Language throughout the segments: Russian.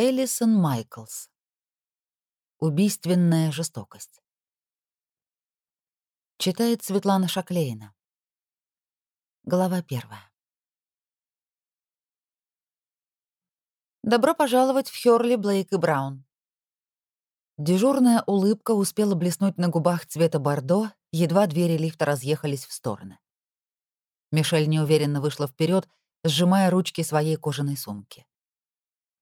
Элисон Майклс. Убийственная жестокость. Читает Светлана Шаклейна. Глава первая. Добро пожаловать в Хёрли, Блейк и Браун. Дежурная улыбка успела блеснуть на губах цвета бордо, едва двери лифта разъехались в стороны. Мишель неуверенно вышла вперед, сжимая ручки своей кожаной сумки.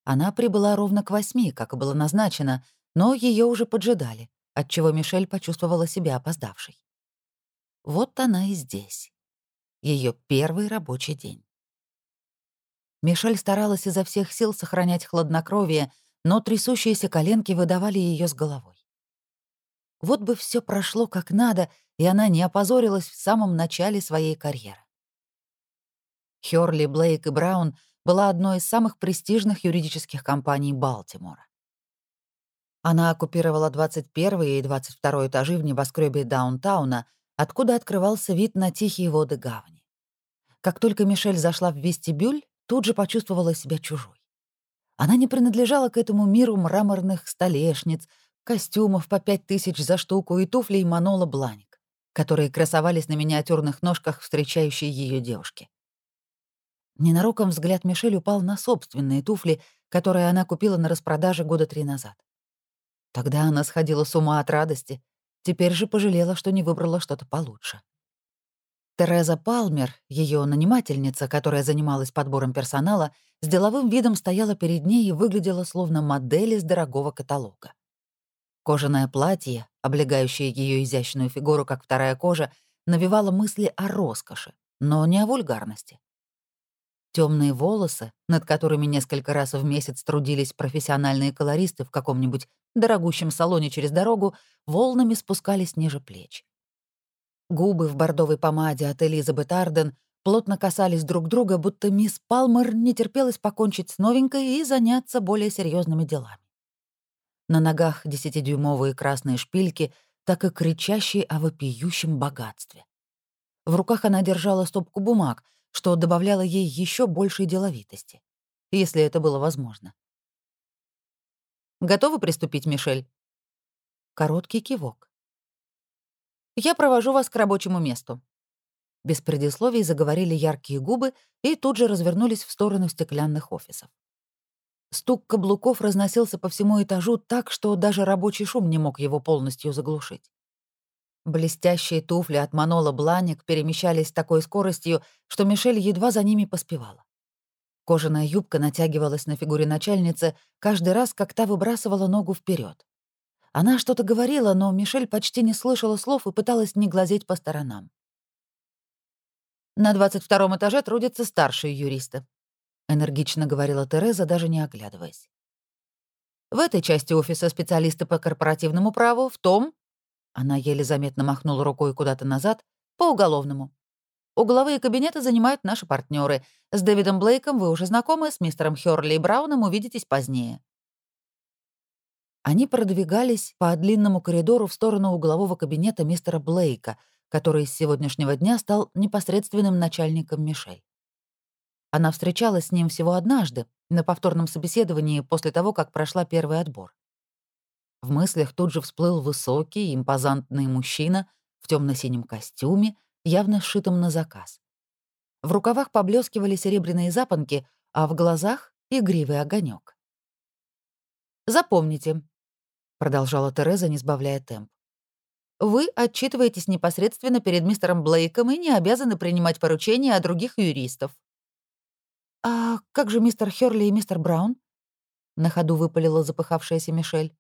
Она прибыла ровно к восьми, как и было назначено, но ее уже поджидали, отчего Мишель почувствовала себя опоздавшей. Вот она и здесь. Ее первый рабочий день. Мишель старалась изо всех сил сохранять хладнокровие, но трясущиеся коленки выдавали ее с головой. Вот бы все прошло как надо, и она не опозорилась в самом начале своей карьеры. Хёрли, Блейк и Браун была одной из самых престижных юридических компаний Балтимора. Она оккупировала 21 и 22 этажи в небоскребе даунтауна, откуда открывался вид на тихие воды гавани. Как только Мишель зашла в вестибюль, тут же почувствовала себя чужой. Она не принадлежала к этому миру мраморных столешниц, костюмов по пять тысяч за штуку и туфлей Манола Бланик, которые красовались на миниатюрных ножках встречающей ее девушки. Ненароком взгляд Мишель упал на собственные туфли, которые она купила на распродаже года три назад. Тогда она сходила с ума от радости, теперь же пожалела, что не выбрала что-то получше. Тереза Палмер, ее нанимательница, которая занималась подбором персонала, с деловым видом стояла перед ней и выглядела словно модель из дорогого каталога. Кожаное платье, облегающее ее изящную фигуру, как вторая кожа, навевало мысли о роскоши, но не о вульгарности. Темные волосы, над которыми несколько раз в месяц трудились профессиональные колористы в каком-нибудь дорогущем салоне через дорогу, волнами спускались ниже плеч. Губы в бордовой помаде от Элизабет Арден плотно касались друг друга, будто мисс Палмер не терпелась покончить с новенькой и заняться более серьезными делами. На ногах десятидюймовые красные шпильки, так и кричащие о вопиющем богатстве. В руках она держала стопку бумаг — что добавляло ей еще большей деловитости, если это было возможно. «Готовы приступить, Мишель?» Короткий кивок. «Я провожу вас к рабочему месту». Без предисловий заговорили яркие губы и тут же развернулись в сторону стеклянных офисов. Стук каблуков разносился по всему этажу так, что даже рабочий шум не мог его полностью заглушить. Блестящие туфли от Манола Бланик перемещались с такой скоростью, что Мишель едва за ними поспевала. Кожаная юбка натягивалась на фигуре начальницы каждый раз, как та выбрасывала ногу вперед. Она что-то говорила, но Мишель почти не слышала слов и пыталась не глазеть по сторонам. «На 22 этаже трудятся старшие юристы», — энергично говорила Тереза, даже не оглядываясь. В этой части офиса специалисты по корпоративному праву, в том она еле заметно махнула рукой куда-то назад, по уголовному. Угловые кабинеты занимают наши партнеры. С Дэвидом Блейком вы уже знакомы, с мистером Хёрли и Брауном увидитесь позднее. Они продвигались по длинному коридору в сторону углового кабинета мистера Блейка, который с сегодняшнего дня стал непосредственным начальником Мишель. Она встречалась с ним всего однажды, на повторном собеседовании после того, как прошла первый отбор. В мыслях тут же всплыл высокий, импозантный мужчина в темно-синем костюме, явно сшитом на заказ. В рукавах поблескивали серебряные запонки, а в глазах — игривый огонек. «Запомните», — продолжала Тереза, не сбавляя темп. «Вы отчитываетесь непосредственно перед мистером Блейком и не обязаны принимать поручения от других юристов». «А как же мистер Хёрли и мистер Браун?» — на ходу выпалила запыхавшаяся Мишель.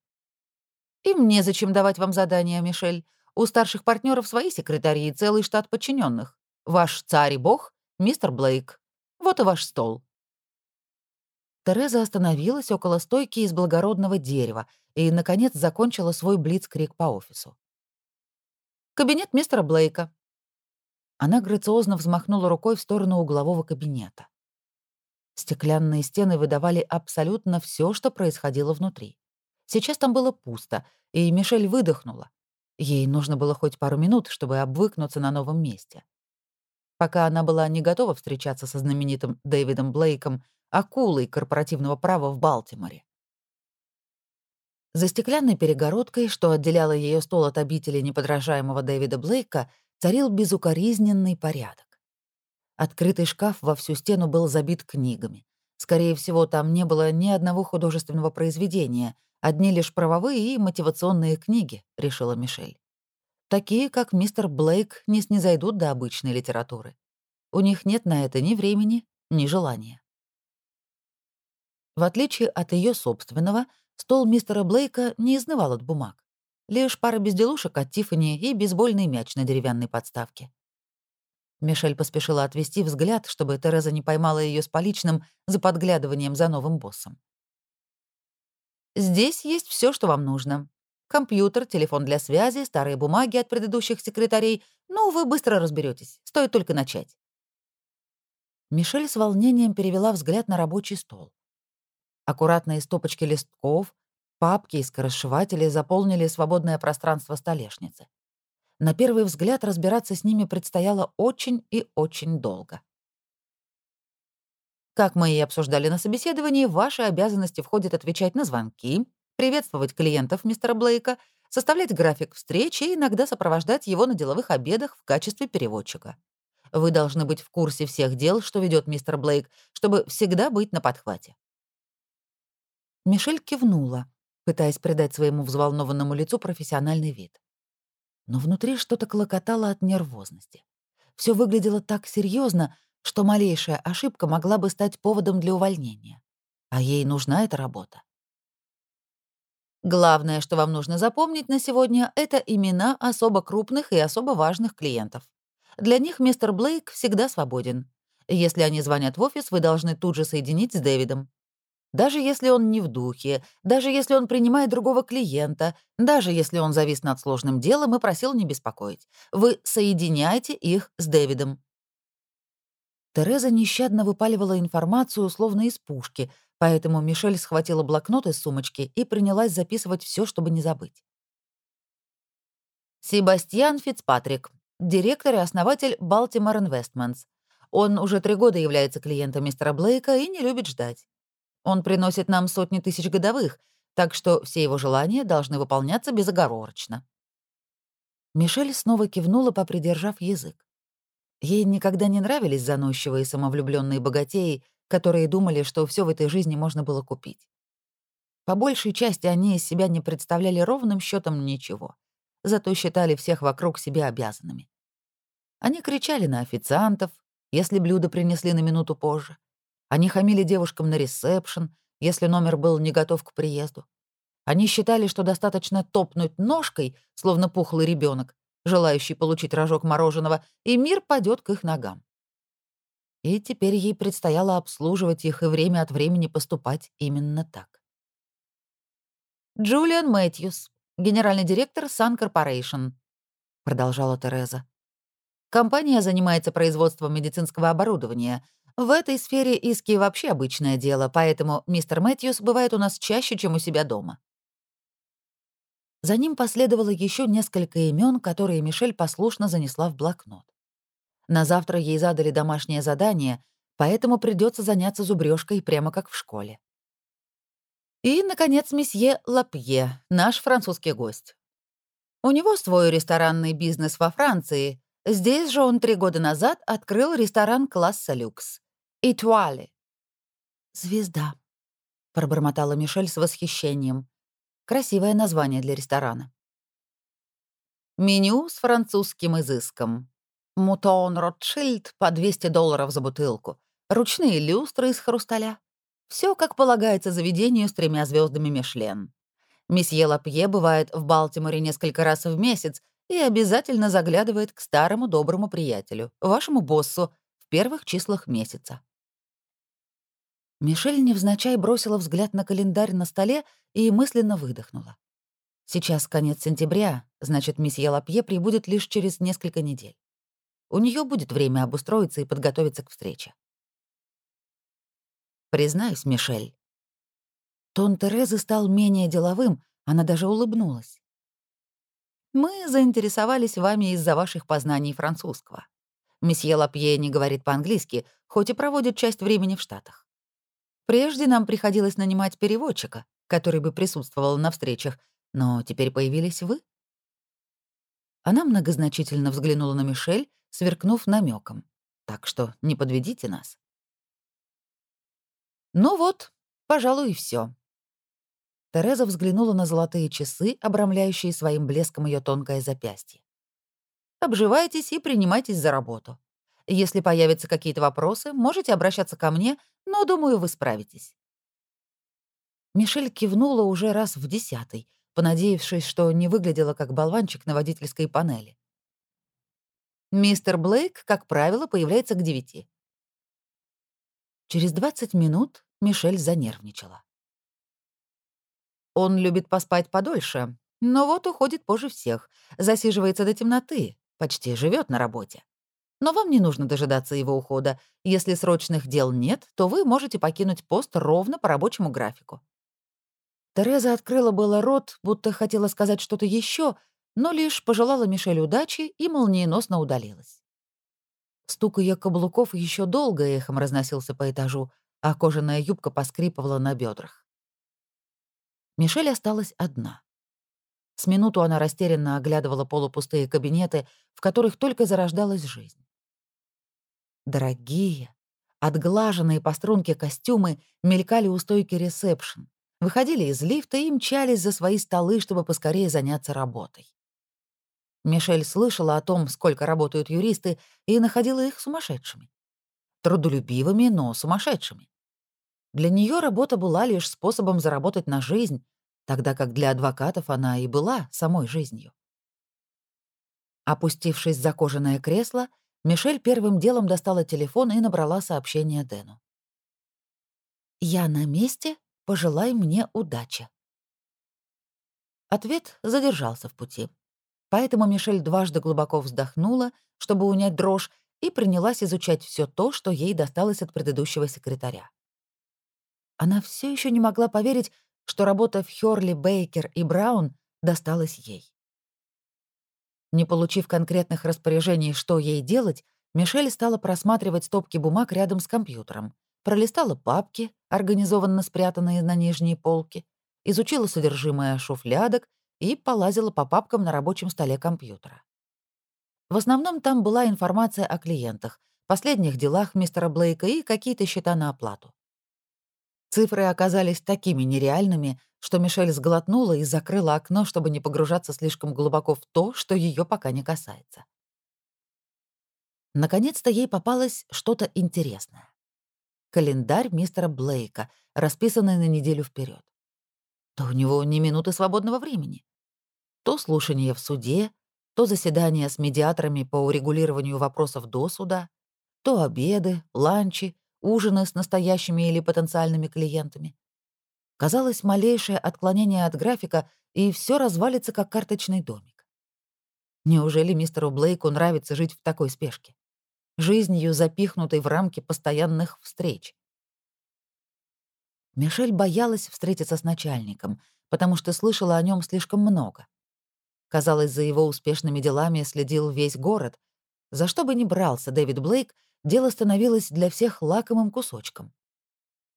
Им незачем давать вам задания, Мишель. У старших партнеров свои секретари и целый штат подчиненных. Ваш царь и бог — мистер Блейк. Вот и ваш стол». Тереза остановилась около стойки из благородного дерева и, наконец, закончила свой блиц-крик по офису. «Кабинет мистера Блейка». Она грациозно взмахнула рукой в сторону углового кабинета. Стеклянные стены выдавали абсолютно все, что происходило внутри. Сейчас там было пусто, и Мишель выдохнула. Ей нужно было хоть пару минут, чтобы обвыкнуться на новом месте. Пока она была не готова встречаться со знаменитым Дэвидом Блейком, акулой корпоративного права в Балтиморе. За стеклянной перегородкой, что отделяло ее стол от обители неподражаемого Дэвида Блейка, царил безукоризненный порядок. Открытый шкаф во всю стену был забит книгами. Скорее всего, там не было ни одного художественного произведения, одни лишь правовые и мотивационные книги, решила Мишель. Такие, как мистер Блейк, не снизойдут до обычной литературы. У них нет на это ни времени, ни желания. В отличие от ее собственного, Стол мистера Блейка не изнывал от бумаг. Лишь пара безделушек от Тиффани и бейсбольный мяч на деревянной подставке. Мишель поспешила отвести взгляд, чтобы Тереза не поймала ее с поличным за подглядыванием за новым боссом. «Здесь есть все, что вам нужно. Компьютер, телефон для связи, старые бумаги от предыдущих секретарей. Ну, вы быстро разберетесь. Стоит только начать». Мишель с волнением перевела взгляд на рабочий стол. Аккуратные стопочки листков, папки и скоросшиватели заполнили свободное пространство столешницы. На первый взгляд разбираться с ними предстояло очень и очень долго. Как мы и обсуждали на собеседовании, в ваши обязанности входит отвечать на звонки, приветствовать клиентов мистера Блейка, составлять график встреч и иногда сопровождать его на деловых обедах в качестве переводчика. Вы должны быть в курсе всех дел, что ведет мистер Блейк, чтобы всегда быть на подхвате. Мишель кивнула, пытаясь придать своему взволнованному лицу профессиональный вид. Но внутри что-то клокотало от нервозности. Все выглядело так серьезно, что малейшая ошибка могла бы стать поводом для увольнения. А ей нужна эта работа. Главное, что вам нужно запомнить на сегодня, это имена особо крупных и особо важных клиентов. Для них мистер Блейк всегда свободен. Если они звонят в офис, вы должны тут же соединить с Дэвидом. Даже если он не в духе, даже если он принимает другого клиента, даже если он завис над сложным делом и просил не беспокоить. Вы соединяете их с Дэвидом. Тереза нещадно выпаливала информацию, словно из пушки, поэтому Мишель схватила блокнот из сумочки и принялась записывать все, чтобы не забыть. Себастьян Фицпатрик, директор и основатель Baltimore Investments. Он уже три года является клиентом мистера Блейка и не любит ждать. Он приносит нам сотни тысяч годовых, так что все его желания должны выполняться безоговорочно». Мишель снова кивнула, попридержав язык. Ей никогда не нравились заносчивые самовлюбленные богатеи, которые думали, что все в этой жизни можно было купить. По большей части они из себя не представляли ровным счетом ничего, зато считали всех вокруг себе обязанными. Они кричали на официантов, если блюдо принесли на минуту позже, они хамили девушкам на ресепшн, если номер был не готов к приезду. Они считали, что достаточно топнуть ножкой, словно пухлый ребенок, желающий получить рожок мороженого, и мир падет к их ногам. И теперь ей предстояло обслуживать их и время от времени поступать именно так. «Джулиан Мэтьюс, генеральный директор Sun Corporation», — продолжала Тереза. «Компания занимается производством медицинского оборудования, в этой сфере иски вообще обычное дело, поэтому мистер Мэтьюс бывает у нас чаще, чем у себя дома. За ним последовало еще несколько имен, которые Мишель послушно занесла в блокнот. На завтра ей задали домашнее задание, поэтому придется заняться зубрежкой прямо как в школе. И, наконец, месье Лапье, наш французский гость. У него свой ресторанный бизнес во Франции. Здесь же он три года назад открыл ресторан класса люкс. «Итуали». «Звезда», — пробормотала Мишель с восхищением. Красивое название для ресторана. Меню с французским изыском. Мутон Ротшильд по 200 долларов за бутылку. Ручные люстры из хрусталя. Все как полагается заведению с тремя звездами Мишлен. Месье Лапье бывает в Балтиморе несколько раз в месяц и обязательно заглядывает к старому доброму приятелю, вашему боссу, в первых числах месяца. Мишель невзначай бросила взгляд на календарь на столе и мысленно выдохнула. Сейчас конец сентября, значит, месье Лапье прибудет лишь через несколько недель. У нее будет время обустроиться и подготовиться к встрече. Признаюсь, Мишель. Тон Терезы стал менее деловым, она даже улыбнулась. Мы заинтересовались вами из-за ваших познаний французского. Месье Лапье не говорит по-английски, хоть и проводит часть времени в Штатах. Прежде нам приходилось нанимать переводчика, который бы присутствовал на встречах, но теперь появились вы. Она многозначительно взглянула на Мишель, сверкнув намеком. Так что не подведите нас. Ну вот, пожалуй, и все. Тереза взглянула на золотые часы, обрамляющие своим блеском ее тонкое запястье. Обживайтесь и принимайтесь за работу. Если появятся какие-то вопросы, можете обращаться ко мне, но, думаю, вы справитесь». Мишель кивнула уже раз в десятый, понадеявшись, что не выглядела как болванчик на водительской панели. Мистер Блейк, как правило, появляется к девяти. Через 20 минут Мишель занервничала. Он любит поспать подольше, но вот уходит позже всех, засиживается до темноты, почти живет на работе. Но вам не нужно дожидаться его ухода. Если срочных дел нет, то вы можете покинуть пост ровно по рабочему графику. Тереза открыла было рот, будто хотела сказать что-то еще, но лишь пожелала Мишель удачи и молниеносно удалилась. Стук ее каблуков еще долго эхом разносился по этажу, а кожаная юбка поскрипывала на бедрах. Мишель осталась одна. С минуту она растерянно оглядывала полупустые кабинеты, в которых только зарождалась жизнь. Дорогие, отглаженные по струнке костюмы мелькали у стойки ресепшн, выходили из лифта и мчались за свои столы, чтобы поскорее заняться работой. Мишель слышала о том, сколько работают юристы, и находила их сумасшедшими. Трудолюбивыми, но сумасшедшими. Для нее работа была лишь способом заработать на жизнь, тогда как для адвокатов она и была самой жизнью. Опустившись за кожаное кресло, Мишель первым делом достала телефон и набрала сообщение Дэну. «Я на месте, пожелай мне удачи». Ответ задержался в пути. Поэтому Мишель дважды глубоко вздохнула, чтобы унять дрожь, и принялась изучать все то, что ей досталось от предыдущего секретаря. Она все еще не могла поверить, что работа в Хёрли, Бейкер и Браун досталась ей. Не получив конкретных распоряжений, что ей делать, Мишель стала просматривать стопки бумаг рядом с компьютером, пролистала папки, организованно спрятанные на нижней полке, изучила содержимое шуфлядок и полазила по папкам на рабочем столе компьютера. В основном там была информация о клиентах, последних делах мистера Блейка и какие-то счета на оплату. Цифры оказались такими нереальными, что Мишель сглотнула и закрыла окно, чтобы не погружаться слишком глубоко в то, что ее пока не касается. Наконец-то ей попалось что-то интересное. Календарь мистера Блейка, расписанный на неделю вперед. То у него ни минуты свободного времени. То слушание в суде, то заседания с медиаторами по урегулированию вопросов до суда, то обеды, ланчи, ужины с настоящими или потенциальными клиентами. Казалось, малейшее отклонение от графика, и все развалится, как карточный домик. Неужели мистеру Блейку нравится жить в такой спешке? Жизнью, запихнутой в рамки постоянных встреч. Мишель боялась встретиться с начальником, потому что слышала о нем слишком много. Казалось, за его успешными делами следил весь город. За что бы ни брался Дэвид Блейк, дело становилось для всех лакомым кусочком.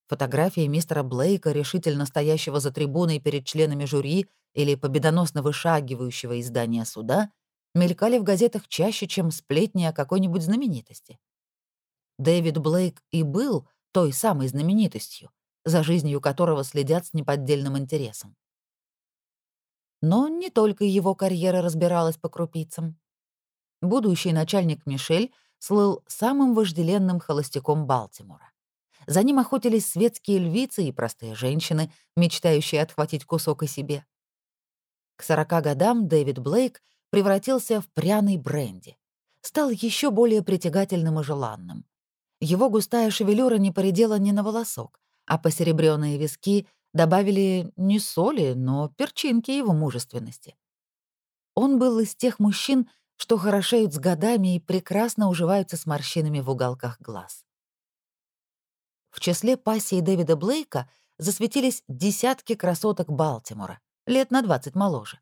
Фотографии мистера Блейка, решительно стоящего за трибуной перед членами жюри или победоносно вышагивающего из здания суда, мелькали в газетах чаще, чем сплетни о какой-нибудь знаменитости. Дэвид Блейк и был той самой знаменитостью, за жизнью которого следят с неподдельным интересом. Но не только его карьера разбиралась по крупицам. Будущий начальник Мишель слыл самым вожделенным холостяком Балтимора. За ним охотились светские львицы и простые женщины, мечтающие отхватить кусок и себе. К сорока годам Дэвид Блейк превратился в пряный бренди. Стал еще более притягательным и желанным. Его густая шевелюра не поредела ни на волосок, а посеребрённые виски добавили не соли, но перчинки его мужественности. Он был из тех мужчин, что хорошеют с годами и прекрасно уживаются с морщинами в уголках глаз. В числе пассий Дэвида Блейка засветились десятки красоток Балтимора, лет на 20 моложе.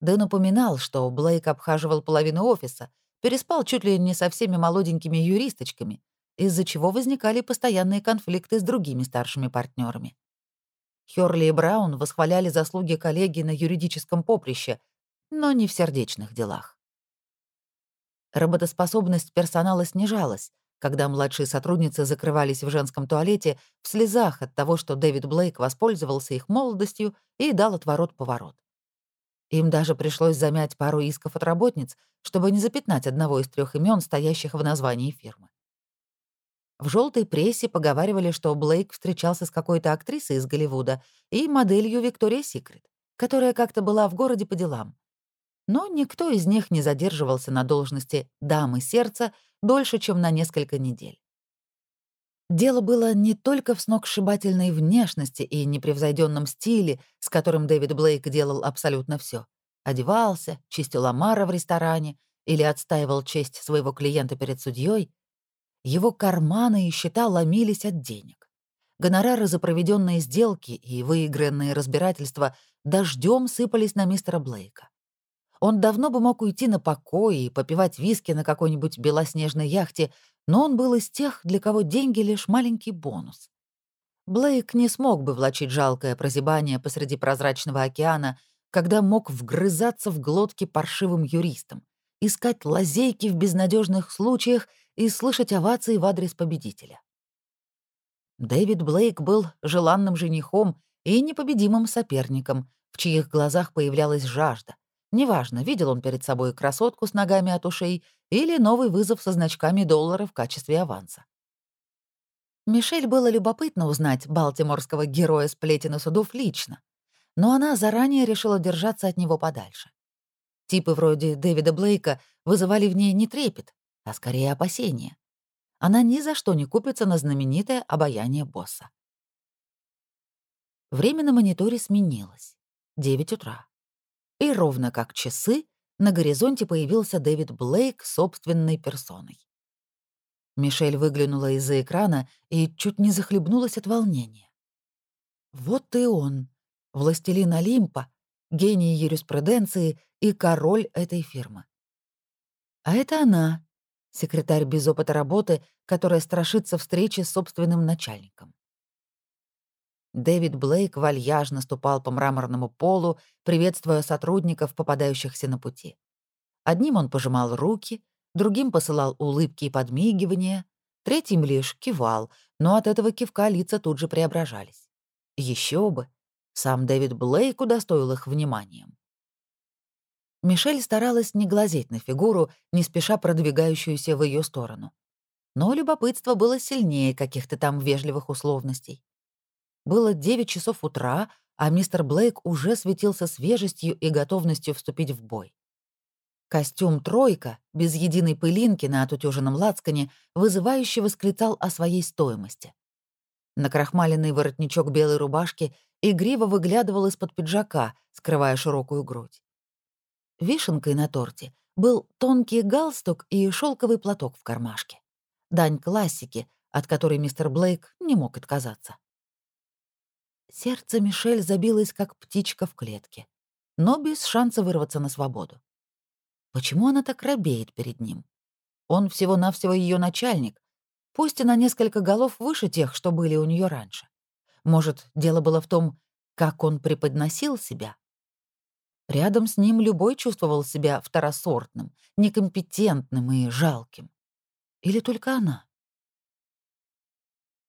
Дэн упоминал, что Блейк обхаживал половину офиса, переспал чуть ли не со всеми молоденькими юристочками, из-за чего возникали постоянные конфликты с другими старшими партнерами. Хёрли и Браун восхваляли заслуги коллеги на юридическом поприще, но не в сердечных делах. Работоспособность персонала снижалась, когда младшие сотрудницы закрывались в женском туалете в слезах от того, что Дэвид Блейк воспользовался их молодостью и дал отворот-поворот. Им даже пришлось замять пару исков от работниц, чтобы не запятнать одного из трех имен, стоящих в названии фирмы. В желтой прессе поговаривали, что Блейк встречался с какой-то актрисой из Голливуда и моделью Виктория Секрет, которая как-то была в городе по делам. Но никто из них не задерживался на должности дамы сердца дольше, чем на несколько недель. Дело было не только в сногсшибательной внешности и непревзойденном стиле, с которым Дэвид Блейк делал абсолютно все. Одевался, чистил омара в ресторане или отстаивал честь своего клиента перед судьей. Его карманы и счета ломились от денег. Гонорары за проведенные сделки и выигранные разбирательства дождем сыпались на мистера Блейка. Он давно бы мог уйти на покой и попивать виски на какой-нибудь белоснежной яхте, но он был из тех, для кого деньги — лишь маленький бонус. Блейк не смог бы влачить жалкое прозябание посреди прозрачного океана, когда мог вгрызаться в глотки паршивым юристам, искать лазейки в безнадежных случаях и слышать овации в адрес победителя. Дэвид Блейк был желанным женихом и непобедимым соперником, в чьих глазах появлялась жажда, Неважно, видел он перед собой красотку с ногами от ушей или новый вызов со значками доллара в качестве аванса. Мишель было любопытно узнать балтиморского героя сплетен и судов лично, но она заранее решила держаться от него подальше. Типы вроде Дэвида Блейка вызывали в ней не трепет, а скорее опасения. Она ни за что не купится на знаменитое обаяние босса. Время на мониторе сменилось. 9 утра и ровно как часы на горизонте появился Дэвид Блейк собственной персоной. Мишель выглянула из-за экрана и чуть не захлебнулась от волнения. Вот и он, властелин Олимпа, гений юриспруденции и король этой фирмы. А это она, секретарь без опыта работы, которая страшится встречи с собственным начальником. Дэвид Блейк вальяжно ступал по мраморному полу, приветствуя сотрудников, попадающихся на пути. Одним он пожимал руки, другим посылал улыбки и подмигивания, третьим лишь кивал, но от этого кивка лица тут же преображались. Еще бы! Сам Дэвид Блейк удостоил их вниманием. Мишель старалась не глазеть на фигуру, не спеша продвигающуюся в ее сторону. Но любопытство было сильнее каких-то там вежливых условностей. Было 9 часов утра, а мистер Блейк уже светился свежестью и готовностью вступить в бой. Костюм «тройка», без единой пылинки на отутюженном лацкане, вызывающе восклицал о своей стоимости. Накрахмаленный воротничок белой рубашки игриво выглядывал из-под пиджака, скрывая широкую грудь. Вишенкой на торте был тонкий галстук и шелковый платок в кармашке. Дань классики, от которой мистер Блейк не мог отказаться. Сердце Мишель забилось, как птичка в клетке, но без шанса вырваться на свободу. Почему она так робеет перед ним? Он всего-навсего ее начальник, пусть и на несколько голов выше тех, что были у нее раньше. Может, дело было в том, как он преподносил себя? Рядом с ним любой чувствовал себя второсортным, некомпетентным и жалким. Или только она?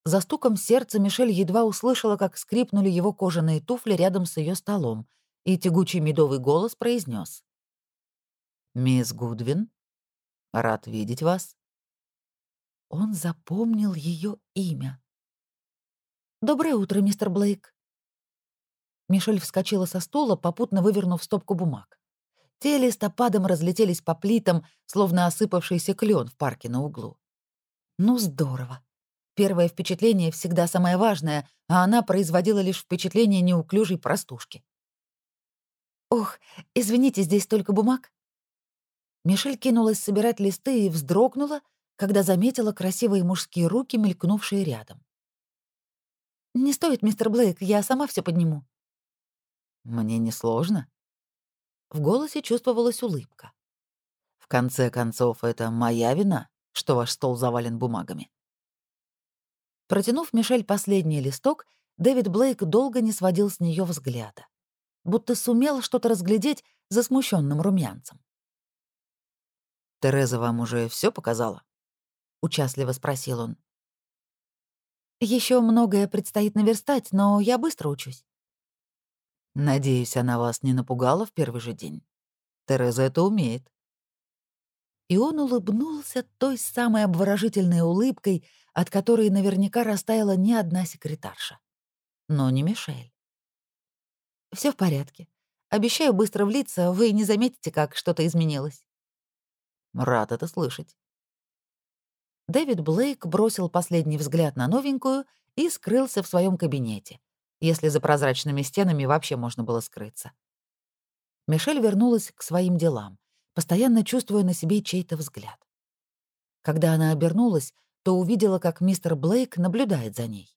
За стуком сердца Мишель едва услышала, как скрипнули его кожаные туфли рядом с ее столом, и тягучий медовый голос произнес: «Мисс Гудвин, рад видеть вас». Он запомнил ее имя. «Доброе утро, мистер Блейк». Мишель вскочила со стула, попутно вывернув стопку бумаг. Те листопадом разлетелись по плитам, словно осыпавшийся клен в парке на углу. «Ну, здорово. Первое впечатление всегда самое важное, а она производила лишь впечатление неуклюжей простушки. «Ох, извините, здесь только бумаг». Мишель кинулась собирать листы и вздрогнула, когда заметила красивые мужские руки, мелькнувшие рядом. «Не стоит, мистер Блейк, я сама все подниму». «Мне несложно». В голосе чувствовалась улыбка. «В конце концов, это моя вина, что ваш стол завален бумагами». Протянув Мишель последний листок, Дэвид Блейк долго не сводил с нее взгляда, будто сумел что-то разглядеть за смущенным румянцем. «Тереза вам уже все показала?» — участливо спросил он. Еще многое предстоит наверстать, но я быстро учусь». «Надеюсь, она вас не напугала в первый же день. Тереза это умеет». И он улыбнулся той самой обворожительной улыбкой, от которой наверняка растаяла ни одна секретарша. Но не Мишель. Все в порядке. Обещаю быстро влиться, вы не заметите, как что-то изменилось». «Рад это слышать». Дэвид Блейк бросил последний взгляд на новенькую и скрылся в своем кабинете, если за прозрачными стенами вообще можно было скрыться. Мишель вернулась к своим делам, постоянно чувствуя на себе чей-то взгляд. Когда она обернулась, то увидела, как мистер Блейк наблюдает за ней.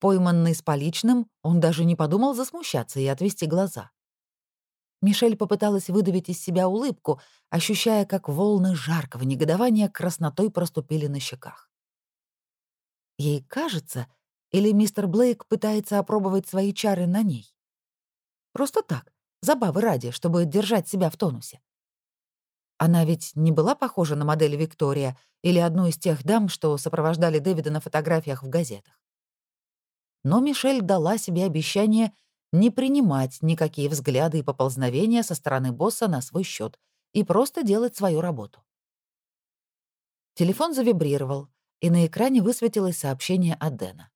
Пойманный с поличным, он даже не подумал засмущаться и отвести глаза. Мишель попыталась выдавить из себя улыбку, ощущая, как волны жаркого негодования краснотой проступили на щеках. Ей кажется, или мистер Блейк пытается опробовать свои чары на ней? Просто так, забавы ради, чтобы держать себя в тонусе. Она ведь не была похожа на модель Виктория или одну из тех дам, что сопровождали Дэвида на фотографиях в газетах. Но Мишель дала себе обещание не принимать никакие взгляды и поползновения со стороны босса на свой счет и просто делать свою работу. Телефон завибрировал, и на экране высветилось сообщение от Дэна.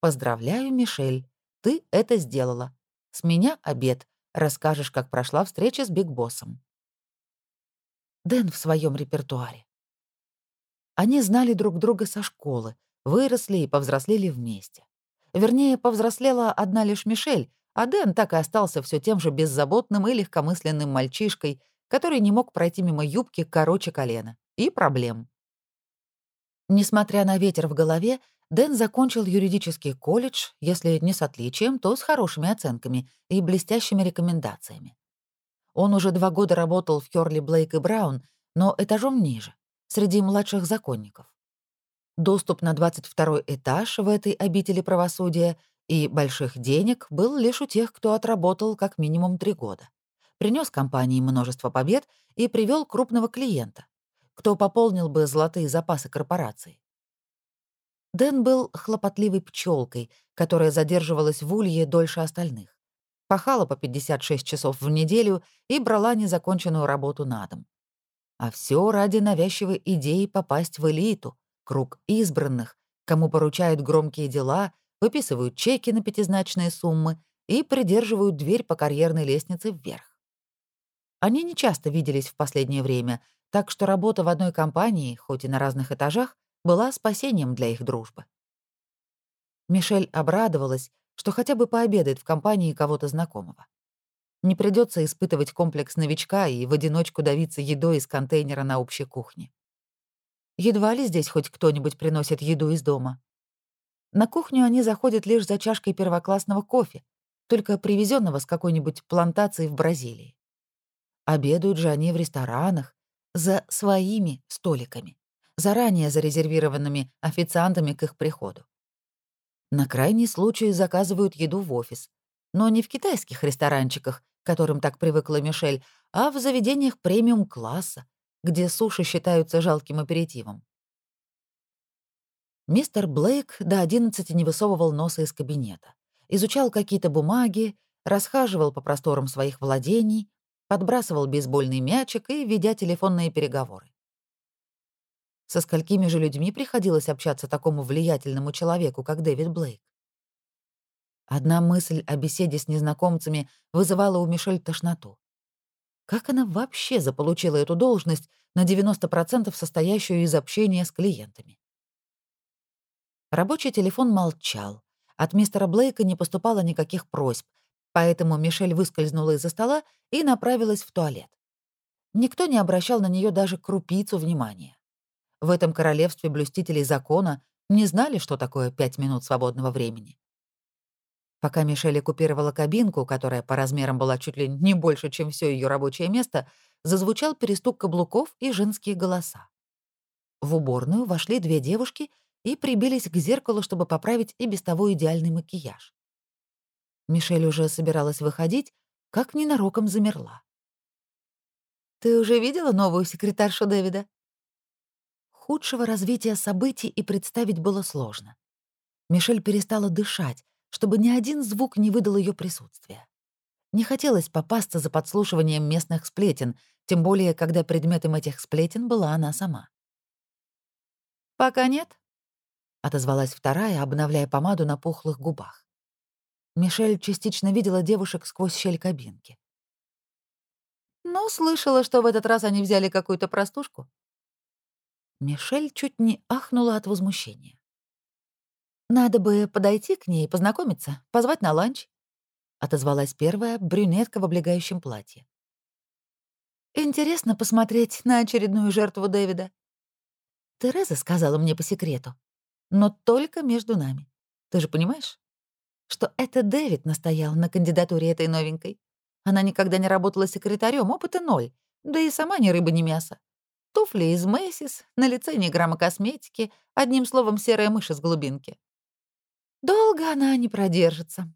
«Поздравляю, Мишель, ты это сделала. С меня обед. Расскажешь, как прошла встреча с Биг Боссом». Дэн в своем репертуаре. Они знали друг друга со школы, выросли и повзрослели вместе. Вернее, повзрослела одна лишь Мишель, а Дэн так и остался все тем же беззаботным и легкомысленным мальчишкой, который не мог пройти мимо юбки короче колена. И проблем. Несмотря на ветер в голове, Дэн закончил юридический колледж, если не с отличием, то с хорошими оценками и блестящими рекомендациями. Он уже два года работал в Хёрли Блейк и Браун, но этажом ниже, среди младших законников. Доступ на 22 этаж в этой обители правосудия и больших денег был лишь у тех, кто отработал как минимум три года. Принес компании множество побед и привел крупного клиента, кто пополнил бы золотые запасы корпорации. Дэн был хлопотливой пчелкой, которая задерживалась в улье дольше остальных. Пахала по 56 часов в неделю и брала незаконченную работу на дом. А все ради навязчивой идеи попасть в элиту, круг избранных, кому поручают громкие дела, выписывают чеки на пятизначные суммы и придерживают дверь по карьерной лестнице вверх. Они не часто виделись в последнее время, так что работа в одной компании, хоть и на разных этажах, была спасением для их дружбы. Мишель обрадовалась, что хотя бы пообедает в компании кого-то знакомого. Не придется испытывать комплекс новичка и в одиночку давиться едой из контейнера на общей кухне. Едва ли здесь хоть кто-нибудь приносит еду из дома. На кухню они заходят лишь за чашкой первоклассного кофе, только привезенного с какой-нибудь плантации в Бразилии. Обедают же они в ресторанах, за своими столиками, заранее зарезервированными официантами к их приходу. На крайний случай заказывают еду в офис, но не в китайских ресторанчиках, к которым так привыкла Мишель, а в заведениях премиум-класса, где суши считаются жалким аперитивом. Мистер Блейк до одиннадцати не высовывал носа из кабинета, изучал какие-то бумаги, расхаживал по просторам своих владений, подбрасывал бейсбольный мячик и ведя телефонные переговоры. Со сколькими же людьми приходилось общаться такому влиятельному человеку, как Дэвид Блейк? Одна мысль о беседе с незнакомцами вызывала у Мишель тошноту. Как она вообще заполучила эту должность, на 90% состоящую из общения с клиентами? Рабочий телефон молчал. От мистера Блейка не поступало никаких просьб, поэтому Мишель выскользнула из-за стола и направилась в туалет. Никто не обращал на нее даже крупицу внимания. В этом королевстве блюстителей закона не знали, что такое пять минут свободного времени. Пока Мишель оккупировала кабинку, которая по размерам была чуть ли не больше, чем все ее рабочее место, зазвучал перестук каблуков и женские голоса. В уборную вошли две девушки и прибились к зеркалу, чтобы поправить и без того идеальный макияж. Мишель уже собиралась выходить, как ненароком замерла. «Ты уже видела новую секретаршу Дэвида?» Худшего развития событий и представить было сложно. Мишель перестала дышать, чтобы ни один звук не выдал ее присутствия. Не хотелось попасться за подслушиванием местных сплетен, тем более, когда предметом этих сплетен была она сама. «Пока нет», — отозвалась вторая, обновляя помаду на пухлых губах. Мишель частично видела девушек сквозь щель кабинки. «Ну, слышала, что в этот раз они взяли какую-то простушку». Мишель чуть не ахнула от возмущения. «Надо бы подойти к ней, познакомиться, позвать на ланч», — отозвалась первая брюнетка в облегающем платье. «Интересно посмотреть на очередную жертву Дэвида». Тереза сказала мне по секрету, но только между нами. Ты же понимаешь, что это Дэвид настоял на кандидатуре этой новенькой. Она никогда не работала секретарем, опыта ноль, да и сама ни рыба, ни мясо. Туфли из Мэйсис, на лице ни грамма косметики, одним словом, серая мышь из глубинки. Долго она не продержится.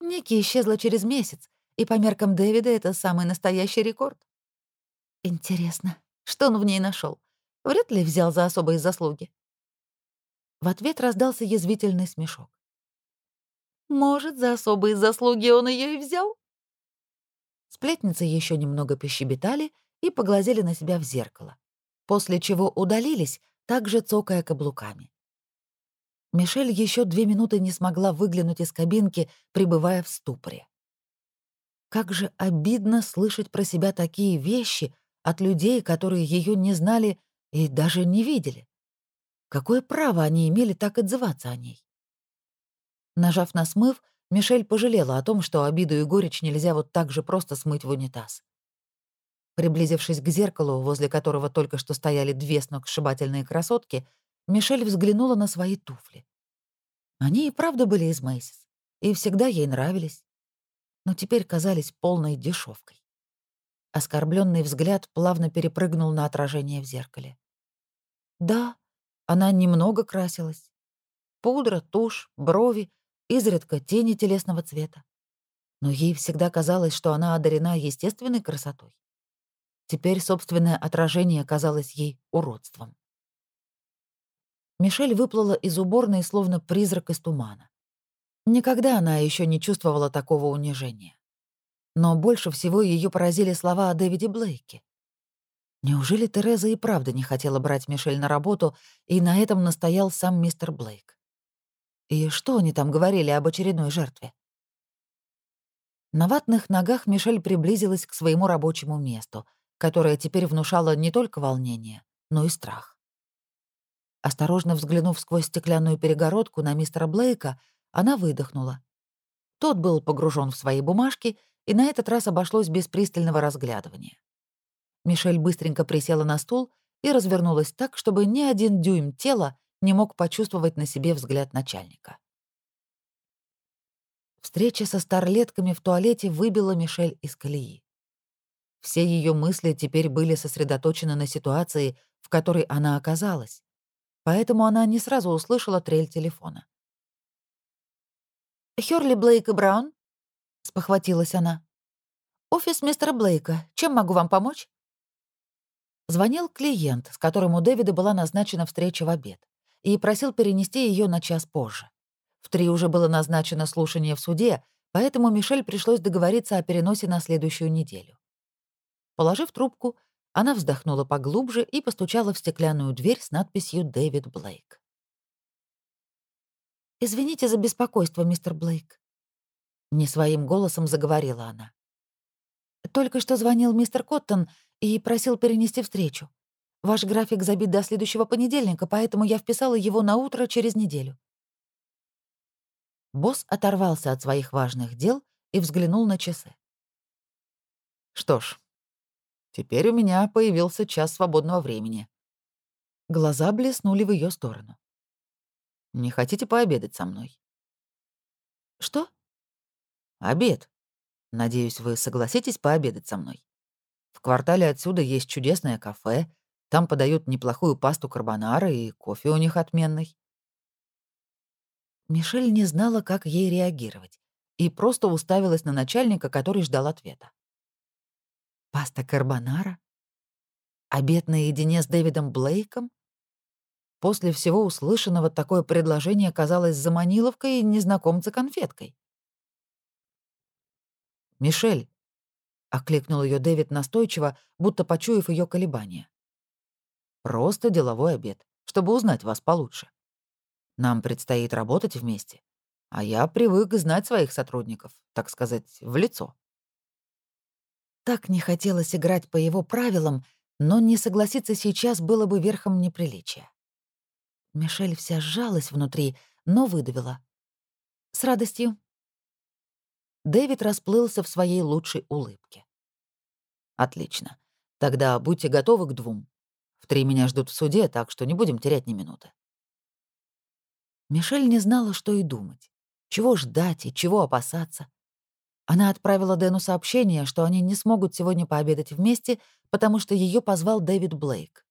Ники исчезла через месяц, и по меркам Дэвида это самый настоящий рекорд. Интересно, что он в ней нашел? Вряд ли взял за особые заслуги. В ответ раздался язвительный смешок. Может, за особые заслуги он ее и взял? Сплетницы еще немного пощебетали и поглазели на себя в зеркало, после чего удалились, также цокая каблуками. Мишель еще две минуты не смогла выглянуть из кабинки, пребывая в ступоре. Как же обидно слышать про себя такие вещи от людей, которые ее не знали и даже не видели. Какое право они имели так отзываться о ней? Нажав на смыв, Мишель пожалела о том, что обиду и горечь нельзя вот так же просто смыть в унитаз. Приблизившись к зеркалу, возле которого только что стояли две сногсшибательные красотки, Мишель взглянула на свои туфли. Они и правда были из Мэйсис, и всегда ей нравились, но теперь казались полной дешевкой. Оскорбленный взгляд плавно перепрыгнул на отражение в зеркале. Да, она немного красилась. Пудра, тушь, брови, изредка тени телесного цвета. Но ей всегда казалось, что она одарена естественной красотой. Теперь собственное отражение казалось ей уродством. Мишель выплыла из уборной, словно призрак из тумана. Никогда она еще не чувствовала такого унижения. Но больше всего ее поразили слова о Дэвиде Блейке. Неужели Тереза и правда не хотела брать Мишель на работу, и на этом настоял сам мистер Блейк? И что они там говорили об очередной жертве? На ватных ногах Мишель приблизилась к своему рабочему месту, которое теперь внушало не только волнение, но и страх. Осторожно взглянув сквозь стеклянную перегородку на мистера Блейка, она выдохнула. Тот был погружен в свои бумажки, и на этот раз обошлось без пристального разглядывания. Мишель быстренько присела на стул и развернулась так, чтобы ни один дюйм тела не мог почувствовать на себе взгляд начальника. Встреча со старлетками в туалете выбила Мишель из колеи. Все ее мысли теперь были сосредоточены на ситуации, в которой она оказалась, поэтому она не сразу услышала трель телефона. «Хёрли Блейк и Браун?» — спохватилась она. «Офис мистера Блейка. Чем могу вам помочь?» Звонил клиент, с которым у Дэвида была назначена встреча в обед, и просил перенести ее на час позже. В три уже было назначено слушание в суде, поэтому Мишель пришлось договориться о переносе на следующую неделю. Положив трубку, она вздохнула поглубже и постучала в стеклянную дверь с надписью «Дэвид Блейк». «Извините за беспокойство, мистер Блейк», — не своим голосом заговорила она. «Только что звонил мистер Коттон и просил перенести встречу. Ваш график забит до следующего понедельника, поэтому я вписала его на утро через неделю». Босс оторвался от своих важных дел и взглянул на часы. «Что ж, Теперь у меня появился час свободного времени. Глаза блеснули в ее сторону. «Не хотите пообедать со мной?» «Что?» «Обед. Надеюсь, вы согласитесь пообедать со мной. В квартале отсюда есть чудесное кафе, там подают неплохую пасту карбонара и кофе у них отменный. Мишель не знала, как ей реагировать, и просто уставилась на начальника, который ждал ответа. Паста карбонара? Обед наедине с Дэвидом Блейком? После всего услышанного такое предложение казалось заманиловкой и незнакомца-конфеткой. «Мишель», — окликнул ее Дэвид настойчиво, будто почуяв ее колебания. «Просто деловой обед, чтобы узнать вас получше. Нам предстоит работать вместе, а я привык знать своих сотрудников, так сказать, в лицо». Так не хотелось играть по его правилам, но не согласиться сейчас было бы верхом неприличия. Мишель вся сжалась внутри, но выдавила. «С радостью». Дэвид расплылся в своей лучшей улыбке. «Отлично. Тогда будьте готовы к двум. В три меня ждут в суде, так что не будем терять ни минуты». Мишель не знала, что и думать. Чего ждать и чего опасаться. Она отправила Дэну сообщение, что они не смогут сегодня пообедать вместе, потому что ее позвал Дэвид Блейк.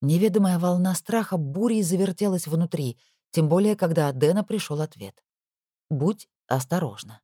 Неведомая волна страха бурей завертелась внутри, тем более, когда от Дэна пришел ответ. «Будь осторожна».